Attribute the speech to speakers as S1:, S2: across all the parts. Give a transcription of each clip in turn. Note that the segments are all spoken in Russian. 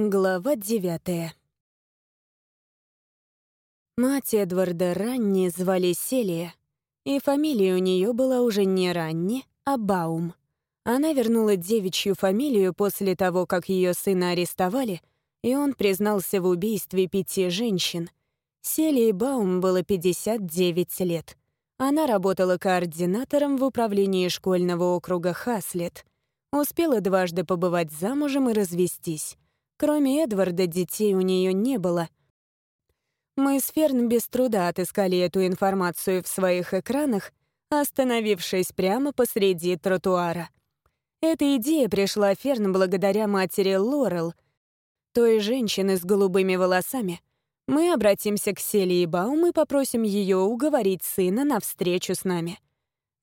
S1: Глава девятая. Мать Эдварда Ранни звали Селия, и фамилия у нее была уже не Ранни, а Баум. Она вернула девичью фамилию после того, как ее сына арестовали, и он признался в убийстве пяти женщин. Селии Баум было 59 лет. Она работала координатором в управлении школьного округа Хаслет. Успела дважды побывать замужем и развестись. Кроме Эдварда, детей у нее не было. Мы с Ферн без труда отыскали эту информацию в своих экранах, остановившись прямо посреди тротуара. Эта идея пришла Ферн благодаря матери Лорел, той женщины с голубыми волосами. Мы обратимся к Селии Баум и попросим ее уговорить сына на встречу с нами.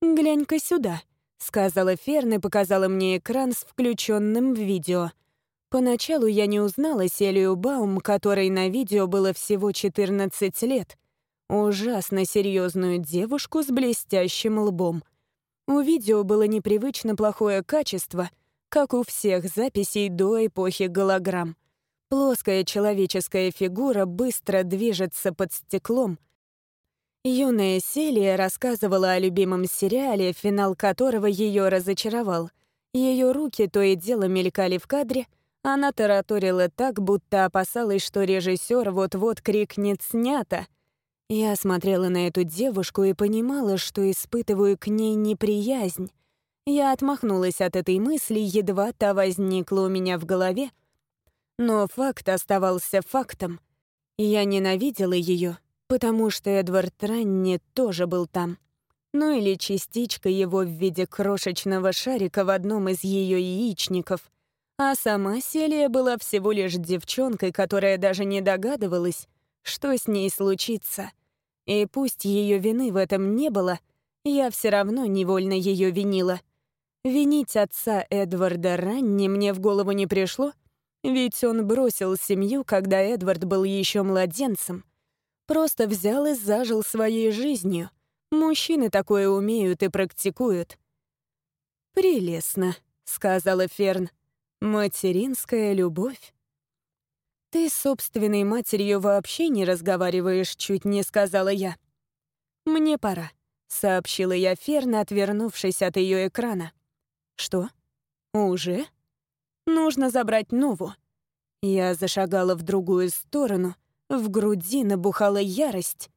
S1: «Глянь-ка сюда», — сказала Ферн и показала мне экран с включенным видео — Поначалу я не узнала Селию Баум, которой на видео было всего 14 лет. Ужасно серьезную девушку с блестящим лбом. У видео было непривычно плохое качество, как у всех записей до эпохи голограмм. Плоская человеческая фигура быстро движется под стеклом. Юная Селия рассказывала о любимом сериале, финал которого ее разочаровал. Ее руки то и дело мелькали в кадре — она тараторила так, будто опасалась, что режиссер вот-вот крикнет «снято». Я смотрела на эту девушку и понимала, что испытываю к ней неприязнь. Я отмахнулась от этой мысли, едва та возникла у меня в голове. Но факт оставался фактом. Я ненавидела ее, потому что Эдвард Ранни тоже был там. Ну или частичка его в виде крошечного шарика в одном из ее яичников. А сама Селия была всего лишь девчонкой, которая даже не догадывалась, что с ней случится. И пусть ее вины в этом не было, я все равно невольно ее винила. Винить отца Эдварда Ранни мне в голову не пришло, ведь он бросил семью, когда Эдвард был еще младенцем. Просто взял и зажил своей жизнью. Мужчины такое умеют и практикуют. «Прелестно», — сказала Ферн. Материнская любовь. «Ты с собственной матерью вообще не разговариваешь», — чуть не сказала я. «Мне пора», — сообщила я Ферна, отвернувшись от ее экрана. «Что? Уже? Нужно забрать Нову». Я зашагала в другую сторону, в груди набухала ярость.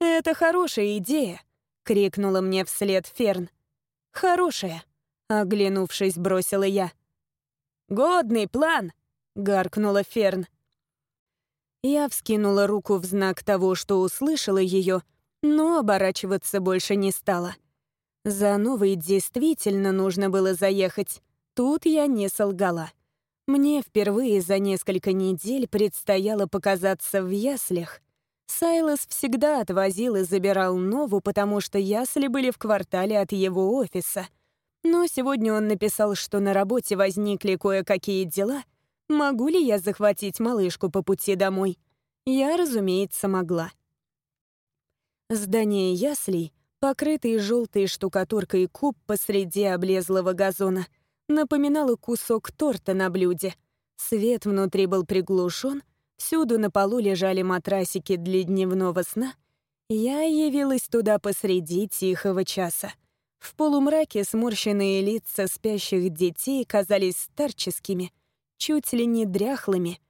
S1: «Это хорошая идея», — крикнула мне вслед Ферн. «Хорошая», — оглянувшись, бросила я. «Годный план!» — гаркнула Ферн. Я вскинула руку в знак того, что услышала ее, но оборачиваться больше не стала. За новой действительно нужно было заехать. Тут я не солгала. Мне впервые за несколько недель предстояло показаться в яслях. Сайлос всегда отвозил и забирал Нову, потому что ясли были в квартале от его офиса — но сегодня он написал, что на работе возникли кое-какие дела. Могу ли я захватить малышку по пути домой? Я, разумеется, могла. Здание яслей, покрытый желтой штукатуркой куб посреди облезлого газона, напоминало кусок торта на блюде. Свет внутри был приглушен, всюду на полу лежали матрасики для дневного сна. Я явилась туда посреди тихого часа. В полумраке сморщенные лица спящих детей казались старческими, чуть ли не дряхлыми.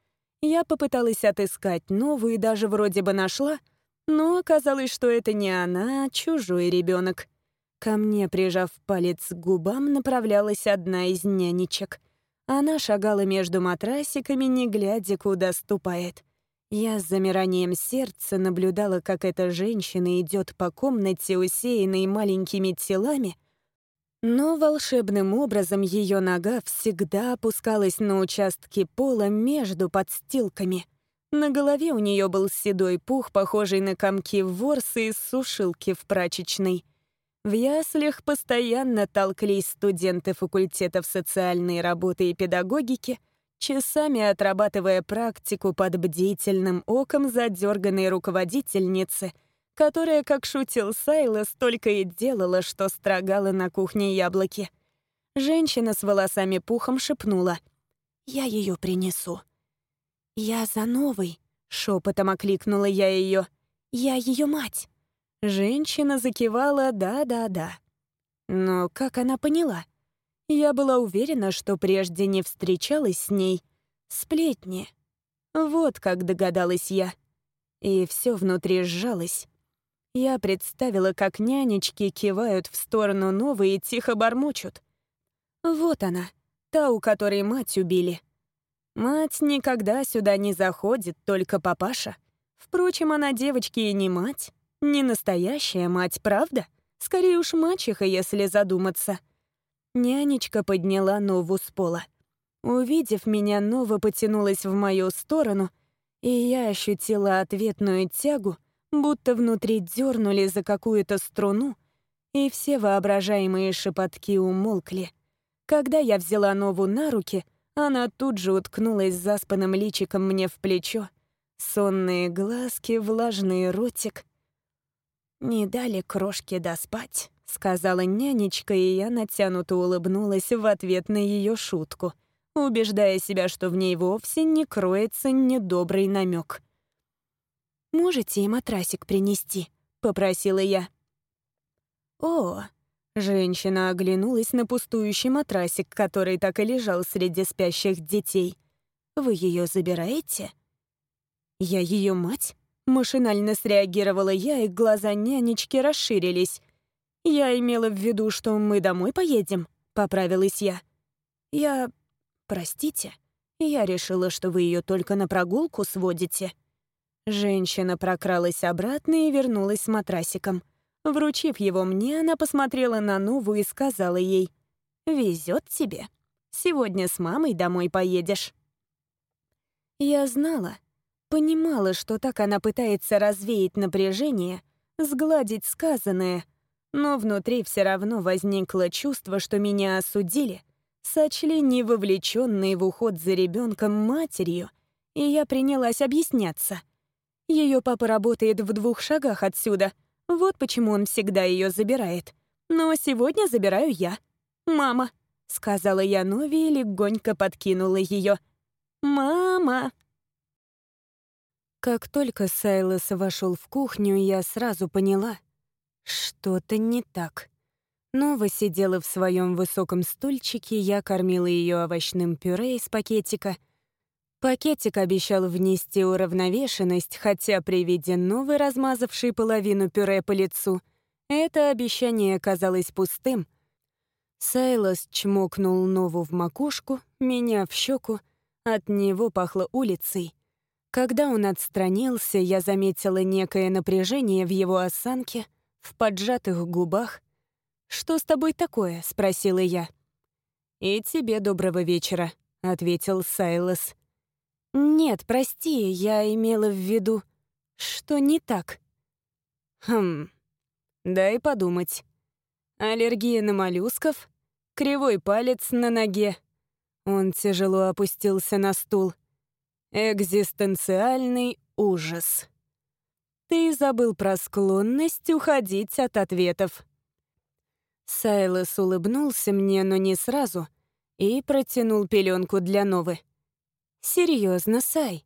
S1: Я попыталась отыскать новую и даже вроде бы нашла, но оказалось, что это не она, а чужой ребенок. Ко мне, прижав палец к губам, направлялась одна из нянечек. Она шагала между матрасиками, не глядя, куда ступает. Я с замиранием сердца наблюдала, как эта женщина идет по комнате, усеянной маленькими телами, но волшебным образом ее нога всегда опускалась на участке пола между подстилками. На голове у нее был седой пух, похожий на комки ворсы из сушилки в прачечной. В яслях постоянно толклись студенты факультетов социальной работы и педагогики — часами отрабатывая практику под бдительным оком задерганной руководительницы, которая, как шутил Сайлос, только и делала, что строгала на кухне яблоки. Женщина с волосами пухом шепнула. «Я ее принесу». «Я за новый», — шепотом окликнула я ее. «Я ее мать». Женщина закивала «да-да-да». Но как она поняла? Я была уверена, что прежде не встречалась с ней. Сплетни. Вот как догадалась я. И все внутри сжалось. Я представила, как нянечки кивают в сторону новой и тихо бормочут. Вот она, та, у которой мать убили. Мать никогда сюда не заходит, только папаша. Впрочем, она девочке и не мать. Не настоящая мать, правда? Скорее уж мачеха, если задуматься. Нянечка подняла Нову с пола. Увидев меня, Нова потянулась в мою сторону, и я ощутила ответную тягу, будто внутри дернули за какую-то струну, и все воображаемые шепотки умолкли. Когда я взяла Нову на руки, она тут же уткнулась заспанным личиком мне в плечо. Сонные глазки, влажный ротик. «Не дали крошке доспать», — сказала нянечка, и я натянуто улыбнулась в ответ на ее шутку, убеждая себя, что в ней вовсе не кроется недобрый намек. «Можете и матрасик принести?» — попросила я. «О!» — женщина оглянулась на пустующий матрасик, который так и лежал среди спящих детей. «Вы ее забираете?» «Я ее мать?» — машинально среагировала я, и глаза нянечки расширились. «Я имела в виду, что мы домой поедем», — поправилась я. «Я... простите, я решила, что вы ее только на прогулку сводите». Женщина прокралась обратно и вернулась с матрасиком. Вручив его мне, она посмотрела на Нову и сказала ей, «Везет тебе. Сегодня с мамой домой поедешь». Я знала, понимала, что так она пытается развеять напряжение, сгладить сказанное, но внутри все равно возникло чувство, что меня осудили, сочли невовлеченной в уход за ребенком матерью, и я принялась объясняться — ее папа работает в двух шагах отсюда. Вот почему он всегда ее забирает. Но сегодня забираю я. Мама, сказала я Нови и легонько подкинула ее. Мама. Как только Сайлос вошел в кухню, я сразу поняла, что-то не так. Нова сидела в своем высоком стульчике, я кормила ее овощным пюре из пакетика — Пакетик обещал внести уравновешенность, хотя при виде новой размазавшей половину пюре по лицу, это обещание казалось пустым. Сайлос чмокнул Нову в макушку, меня в щеку, от него пахло улицей. Когда он отстранился, я заметила некое напряжение в его осанке, в поджатых губах. «Что с тобой такое?» — спросила я. «И тебе доброго вечера», — ответил Сайлос. «Нет, прости, я имела в виду, что не так». «Хм, дай подумать. Аллергия на моллюсков? Кривой палец на ноге?» Он тяжело опустился на стул. «Экзистенциальный ужас. Ты забыл про склонность уходить от ответов». Сайлос улыбнулся мне, но не сразу, и протянул пеленку для Новы. Серьезно, Сай?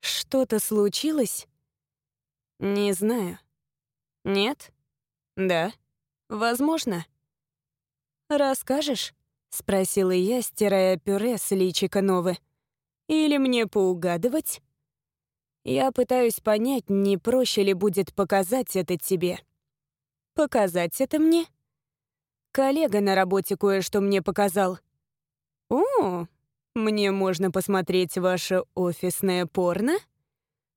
S1: Что-то случилось? Не знаю. Нет? Да? Возможно. Расскажешь? Спросила я, стирая пюре с личика Новы. Или мне поугадывать? Я пытаюсь понять, не проще ли будет показать это тебе. Показать это мне? Коллега на работе кое-что мне показал. О, «Мне можно посмотреть ваше офисное порно?»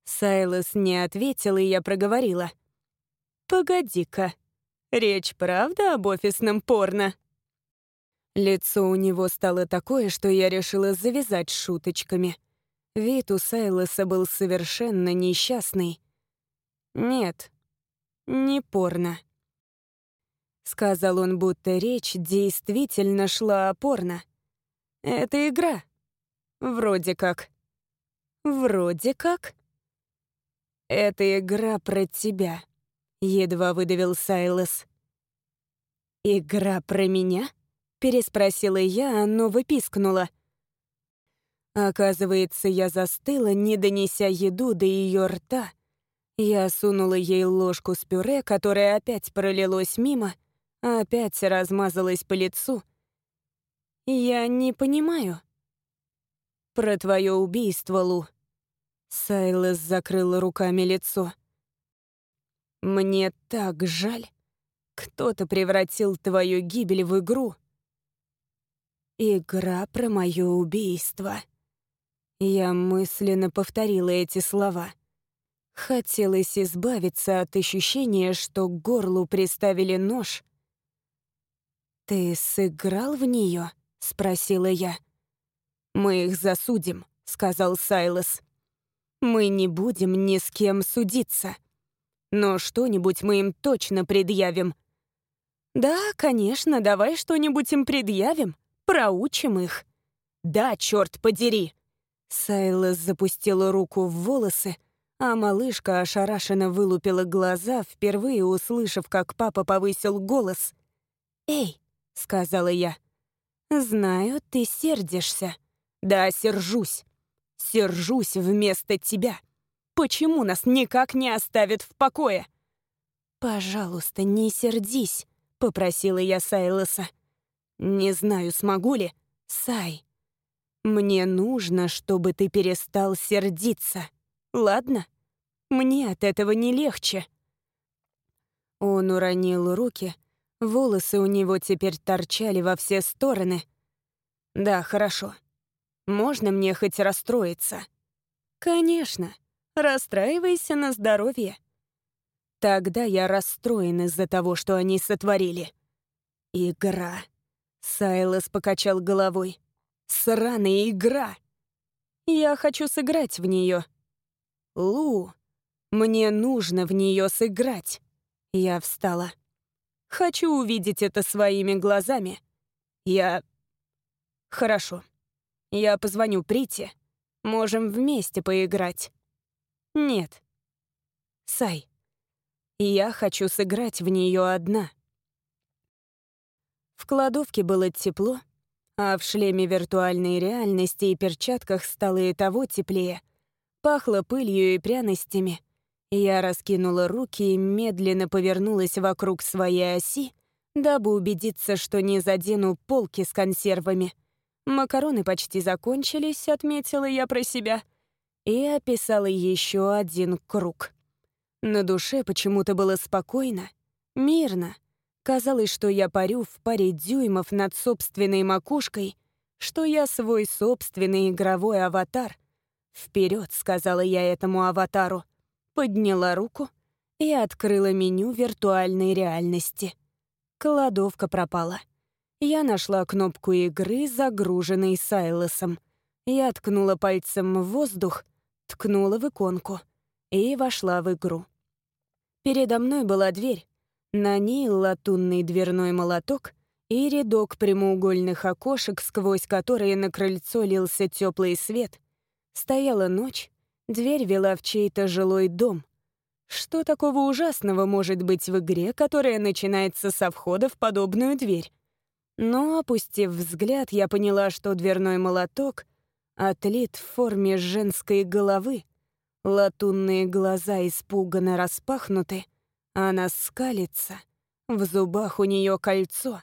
S1: Сайлос не ответил, и я проговорила. «Погоди-ка, речь правда об офисном порно?» Лицо у него стало такое, что я решила завязать шуточками. Вид у Сайлоса был совершенно несчастный. «Нет, не порно», — сказал он, будто речь действительно шла о порно. «Это игра. Вроде как. Вроде как. Это игра про тебя, едва выдавил Сайлос. Игра про меня? Переспросила я, но выпискнула. Оказывается, я застыла, не донеся еду до ее рта. Я сунула ей ложку с пюре, которая опять пролилось мимо, а опять размазалась по лицу. «Я не понимаю». «Про твое убийство, Лу». Сайлас закрыл руками лицо. «Мне так жаль. Кто-то превратил твою гибель в игру». «Игра про мое убийство». Я мысленно повторила эти слова. Хотелось избавиться от ощущения, что к горлу приставили нож. «Ты сыграл в нее? спросила я. «Мы их засудим», — сказал Сайлос. «Мы не будем ни с кем судиться. Но что-нибудь мы им точно предъявим». «Да, конечно, давай что-нибудь им предъявим, проучим их». «Да, черт подери!» Сайлос запустила руку в волосы, а малышка ошарашенно вылупила глаза, впервые услышав, как папа повысил голос. «Эй!» — сказала я. «Знаю, ты сердишься». «Да, сержусь. Сержусь вместо тебя. Почему нас никак не оставят в покое?» «Пожалуйста, не сердись», — попросила я Сайлоса. «Не знаю, смогу ли. Сай, мне нужно, чтобы ты перестал сердиться. Ладно? Мне от этого не легче. Он уронил руки, волосы у него теперь торчали во все стороны. Да, хорошо. Можно мне хоть расстроиться? Конечно. Расстраивайся на здоровье. Тогда я расстроен из-за того, что они сотворили. Игра. Сайлос покачал головой. Сраная игра. Я хочу сыграть в нее. Лу, мне нужно в нее сыграть. Я встала. Хочу увидеть это своими глазами. Я... Хорошо. Я позвоню Прите. Можем вместе поиграть. Нет. Сай. Я хочу сыграть в нее одна. В кладовке было тепло, а в шлеме виртуальной реальности и перчатках стало и того теплее. Пахло пылью и пряностями. Я раскинула руки и медленно повернулась вокруг своей оси, дабы убедиться, что не задену полки с консервами. Макароны почти закончились, отметила я про себя, и описала еще один круг. На душе почему-то было спокойно, мирно — Казалось, что я парю в паре дюймов над собственной макушкой, что я свой собственный игровой аватар. «Вперед!» — сказала я этому аватару. Подняла руку и открыла меню виртуальной реальности. Кладовка пропала. Я нашла кнопку игры, загруженной Сайлосом. Я ткнула пальцем в воздух, ткнула в иконку и вошла в игру. Передо мной была дверь, на ней латунный дверной молоток и рядок прямоугольных окошек, сквозь которые на крыльцо лился теплый свет. Стояла ночь, дверь вела в чей-то жилой дом. Что такого ужасного может быть в игре, которая начинается со входа в подобную дверь? Но, опустив взгляд, я поняла, что дверной молоток отлит в форме женской головы. Латунные глаза испуганно распахнуты — она скалится. В зубах у нее кольцо.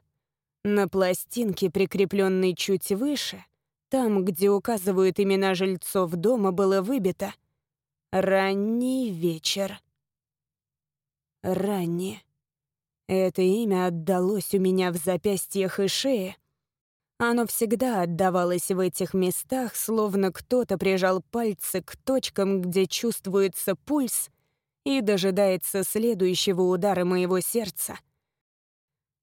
S1: На пластинке, прикрепленной чуть выше, там, где указывают имена жильцов дома, было выбито «Ранний вечер». «Ранний». Это имя отдалось у меня в запястьях и шее. Оно всегда отдавалось в этих местах, словно кто-то прижал пальцы к точкам, где чувствуется пульс, и дожидается следующего удара моего сердца.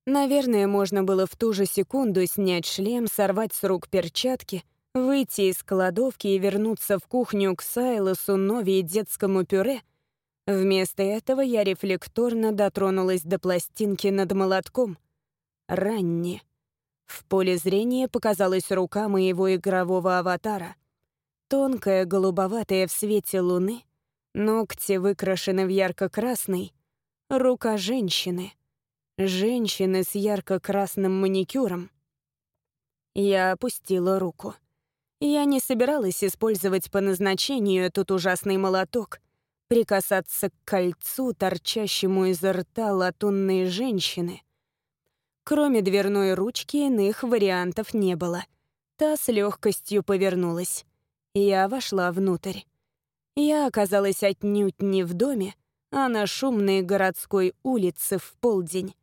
S1: Наверное, можно было в ту же секунду снять шлем, сорвать с рук перчатки, выйти из кладовки и вернуться в кухню к Сайлосу, Нови и детскому пюре. Вместо этого я рефлекторно дотронулась до пластинки над молотком. Ранне. В поле зрения показалась рука моего игрового аватара. Тонкая, голубоватая в свете луны — Ногти выкрашены в ярко-красный. Рука женщины. Женщины с ярко-красным маникюром. Я опустила руку. Я не собиралась использовать по назначению этот ужасный молоток, прикасаться к кольцу, торчащему изо рта латунной женщины. Кроме дверной ручки иных вариантов не было. Та с легкостью повернулась. Я вошла внутрь. Я оказалась отнюдь не в доме, а на шумной городской улице в полдень.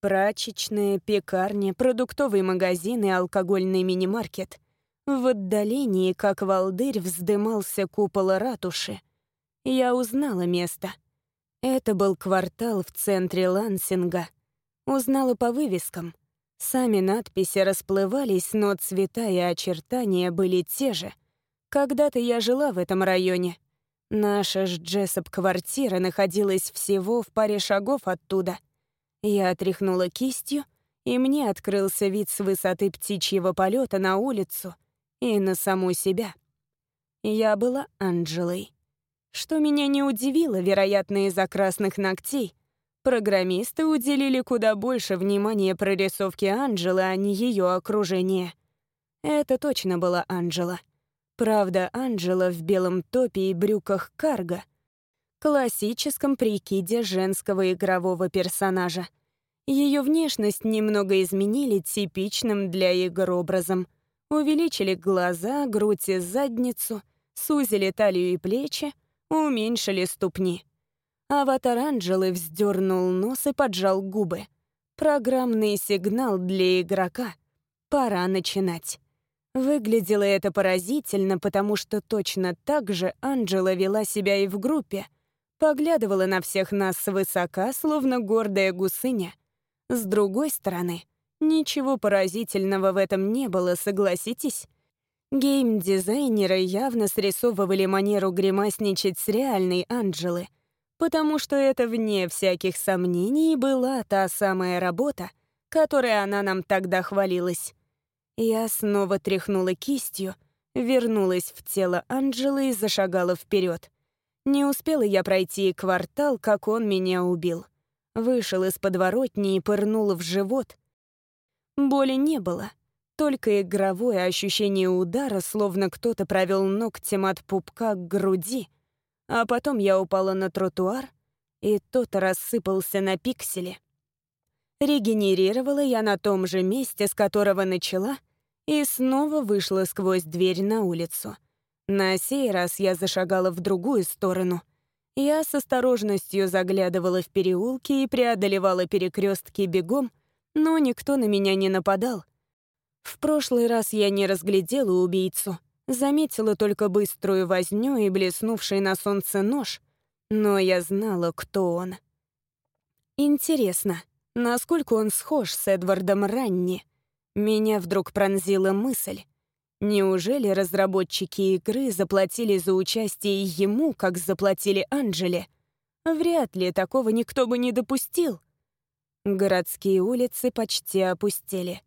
S1: Прачечная, пекарня, продуктовый магазин и алкогольный мини-маркет. В отдалении, как волдырь, вздымался купол ратуши. Я узнала место. Это был квартал в центре Лансинга. Узнала по вывескам. Сами надписи расплывались, но цвета и очертания были те же. Когда-то я жила в этом районе. Наша ж Джессоп-квартира находилась всего в паре шагов оттуда. Я отряхнула кистью, и мне открылся вид с высоты птичьего полета на улицу и на саму себя. Я была Анджелой. Что меня не удивило, вероятно, из-за красных ногтей. Программисты уделили куда больше внимания прорисовке Анджелы, а не ее окружения. Это точно была Анджела. Правда, Анджела в белом топе и брюках карго. Классическом прикиде женского игрового персонажа. Ее внешность немного изменили типичным для игр образом — увеличили глаза, грудь и задницу, сузили талию и плечи, уменьшили ступни. Аватар Анджелы вздернул нос и поджал губы. Программный сигнал для игрока. Пора начинать. Выглядело это поразительно, потому что точно так же Анджела вела себя и в группе. Поглядывала на всех нас свысока, словно гордая гусыня. С другой стороны, Ничего поразительного в этом не было, согласитесь? Гейм-дизайнеры явно срисовывали манеру гримасничать с реальной Анджелы, потому что это, вне всяких сомнений, была та самая работа, которой она нам тогда хвалилась. Я снова тряхнула кистью, вернулась в тело Анджелы и зашагала вперед. Не успела я пройти квартал, как он меня убил. Вышел из подворотни и пырнул в живот, Боли не было, только игровое ощущение удара, словно кто-то провел ногтем от пупка к груди. А потом я упала на тротуар, и тот рассыпался на пиксели. Регенерировала я на том же месте, с которого начала, и снова вышла сквозь дверь на улицу. На сей раз я зашагала в другую сторону. Я с осторожностью заглядывала в переулки и преодолевала перекрестки бегом, но никто на меня не нападал. В прошлый раз я не разглядела убийцу, заметила только быструю возню и блеснувший на солнце нож, но я знала, кто он. Интересно, насколько он схож с Эдвардом Ранни? Меня вдруг пронзила мысль. Неужели разработчики игры заплатили за участие ему, как заплатили Анджеле? Вряд ли такого никто бы не допустил. Городские улицы почти опустели.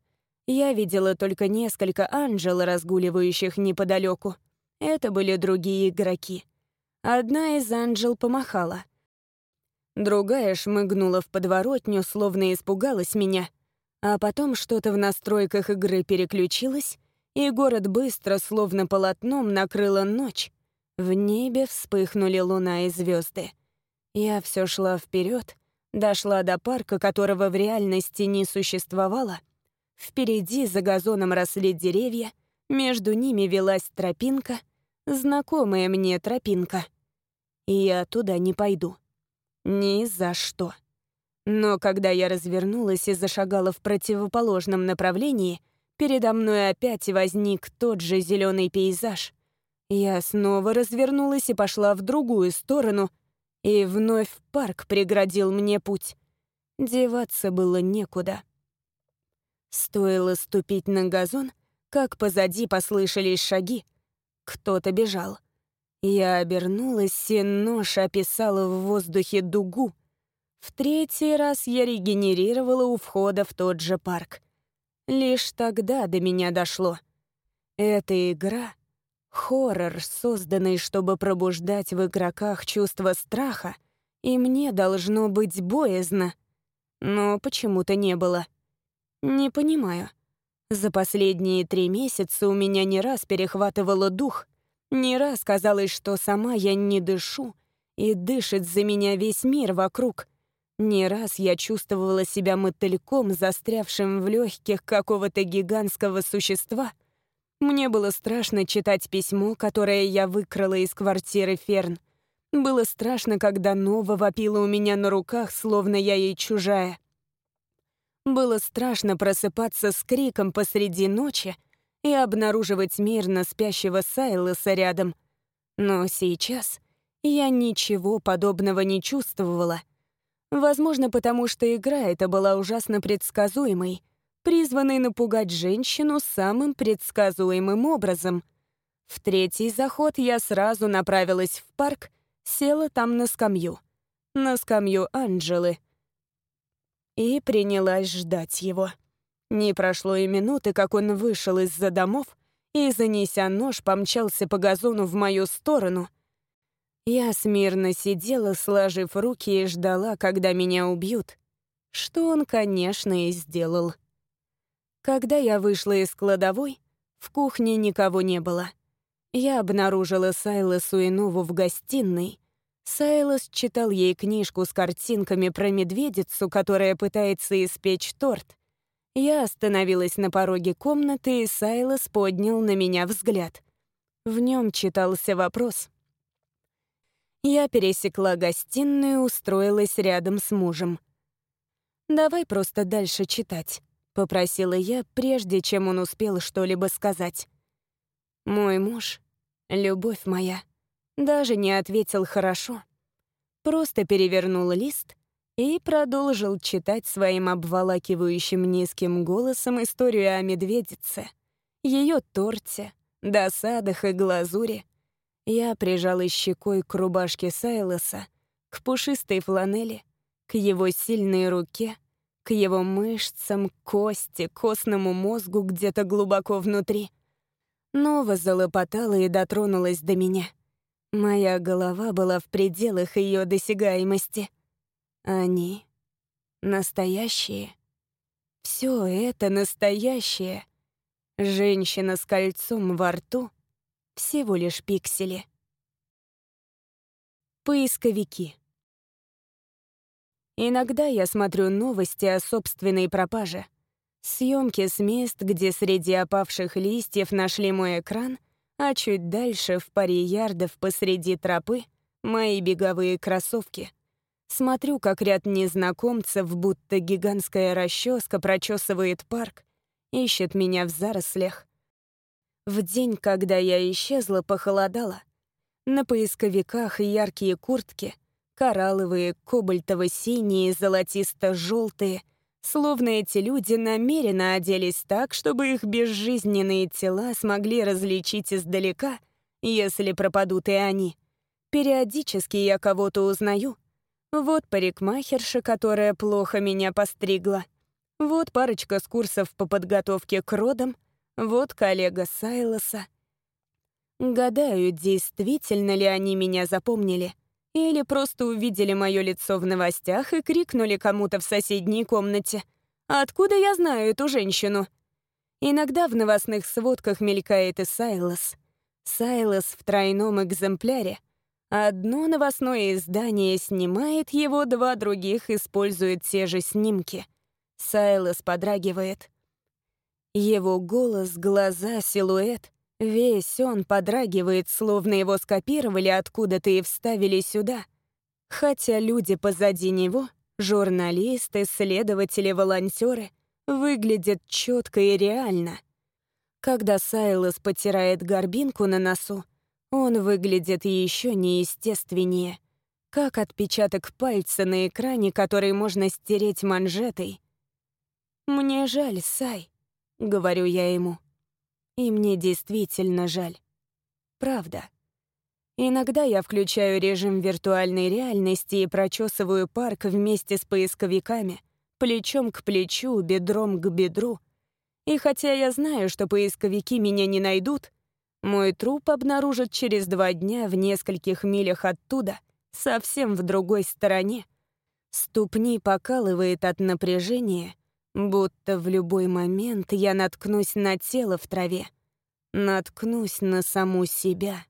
S1: Я видела только несколько анжел, разгуливающих неподалеку. Это были другие игроки. Одна из анжел помахала. Другая шмыгнула в подворотню, словно испугалась меня. А потом что-то в настройках игры переключилось, и город быстро, словно полотном, накрыла ночь. В небе вспыхнули луна и звезды. Я все шла вперед, Дошла до парка, которого в реальности не существовало. Впереди за газоном росли деревья, между ними велась тропинка, знакомая мне тропинка. И я туда не пойду. Ни за что. Но когда я развернулась и зашагала в противоположном направлении, передо мной опять возник тот же зеленый пейзаж. Я снова развернулась и пошла в другую сторону — и вновь парк преградил мне путь. Деваться было некуда. Стоило ступить на газон, как позади послышались шаги. Кто-то бежал. Я обернулась, и нож описала в воздухе дугу. В третий раз я регенерировала у входа в тот же парк. Лишь тогда до меня дошло. Эта игра Хоррор, созданный, чтобы пробуждать в игроках чувство страха, и мне должно быть боязно. Но почему-то не было. Не понимаю. За последние три месяца у меня не раз перехватывало дух, не раз казалось, что сама я не дышу, и дышит за меня весь мир вокруг. Не раз я чувствовала себя мотыльком, застрявшим в легких какого-то гигантского существа. Мне было страшно читать письмо, которое я выкрала из квартиры Ферн. Было страшно, когда Нова вопила у меня на руках, словно я ей чужая. Было страшно просыпаться с криком посреди ночи и обнаруживать мирно спящего Сайлоса рядом. Но сейчас я ничего подобного не чувствовала. Возможно, потому что игра эта была ужасно предсказуемой, призванной напугать женщину самым предсказуемым образом. В третий заход я сразу направилась в парк, села там на скамью. На скамью Анджелы — и принялась ждать его. Не прошло и минуты, как он вышел из-за домов и, занеся нож, помчался по газону в мою сторону. Я смирно сидела, сложив руки, и ждала, когда меня убьют. Что он, конечно, и сделал. Когда я вышла из кладовой, в кухне никого не было. Я обнаружила Сайлосу и Нову в гостиной, Сайлос читал ей книжку с картинками про медведицу, которая пытается испечь торт. Я остановилась на пороге комнаты, и Сайлос поднял на меня взгляд. В нем читался вопрос. Я пересекла гостиную, устроилась рядом с мужем. «Давай просто дальше читать», — попросила я, прежде чем он успел что-либо сказать. «Мой муж — любовь моя» даже не ответил «хорошо». Просто перевернул лист и продолжил читать своим обволакивающим низким голосом историю о медведице, ее торте, досадах и глазури. Я прижалась щекой к рубашке Сайлоса, к пушистой фланели, к его сильной руке, к его мышцам, кости, костному мозгу где-то глубоко внутри. Нова залопотала и дотронулась до меня — Моя голова была в пределах ее досягаемости. Они настоящие. Все это настоящее. Женщина с кольцом во рту — всего лишь пиксели. Поисковики. Иногда я смотрю новости о собственной пропаже. Съемки с мест, где среди опавших листьев нашли мой экран, а чуть дальше, в паре ярдов посреди тропы, мои беговые кроссовки. Смотрю, как ряд незнакомцев, будто гигантская расческа прочесывает парк, ищет меня в зарослях. В день, когда я исчезла, похолодало. На поисковиках яркие куртки, коралловые, кобальтово-синие, золотисто-желтые — Словно эти люди намеренно оделись так, чтобы их безжизненные тела смогли различить издалека, если пропадут и они. Периодически я кого-то узнаю. Вот парикмахерша, которая плохо меня постригла. Вот парочка с курсов по подготовке к родам. Вот коллега Сайлоса. Гадаю, действительно ли они меня запомнили — или просто увидели мое лицо в новостях и крикнули кому-то в соседней комнате. «Откуда я знаю эту женщину?» Иногда в новостных сводках мелькает и Сайлос. Сайлос в тройном экземпляре. Одно новостное издание снимает его, два других используют те же снимки. Сайлос подрагивает. Его голос, глаза, силуэт Весь он подрагивает, словно его скопировали откуда-то и вставили сюда. Хотя люди позади него, журналисты, следователи, волонтеры, выглядят четко и реально. Когда Сайлос потирает горбинку на носу, он выглядит еще неестественнее, как отпечаток пальца на экране, который можно стереть манжетой. «Мне жаль, Сай», — говорю я ему. И мне действительно жаль. Правда. Иногда я включаю режим виртуальной реальности и прочесываю парк вместе с поисковиками, плечом к плечу, бедром к бедру. И хотя я знаю, что поисковики меня не найдут, мой труп обнаружат через два дня в нескольких милях оттуда, совсем в другой стороне. Ступни покалывает от напряжения, Будто в любой момент я наткнусь на тело в траве, наткнусь на саму себя.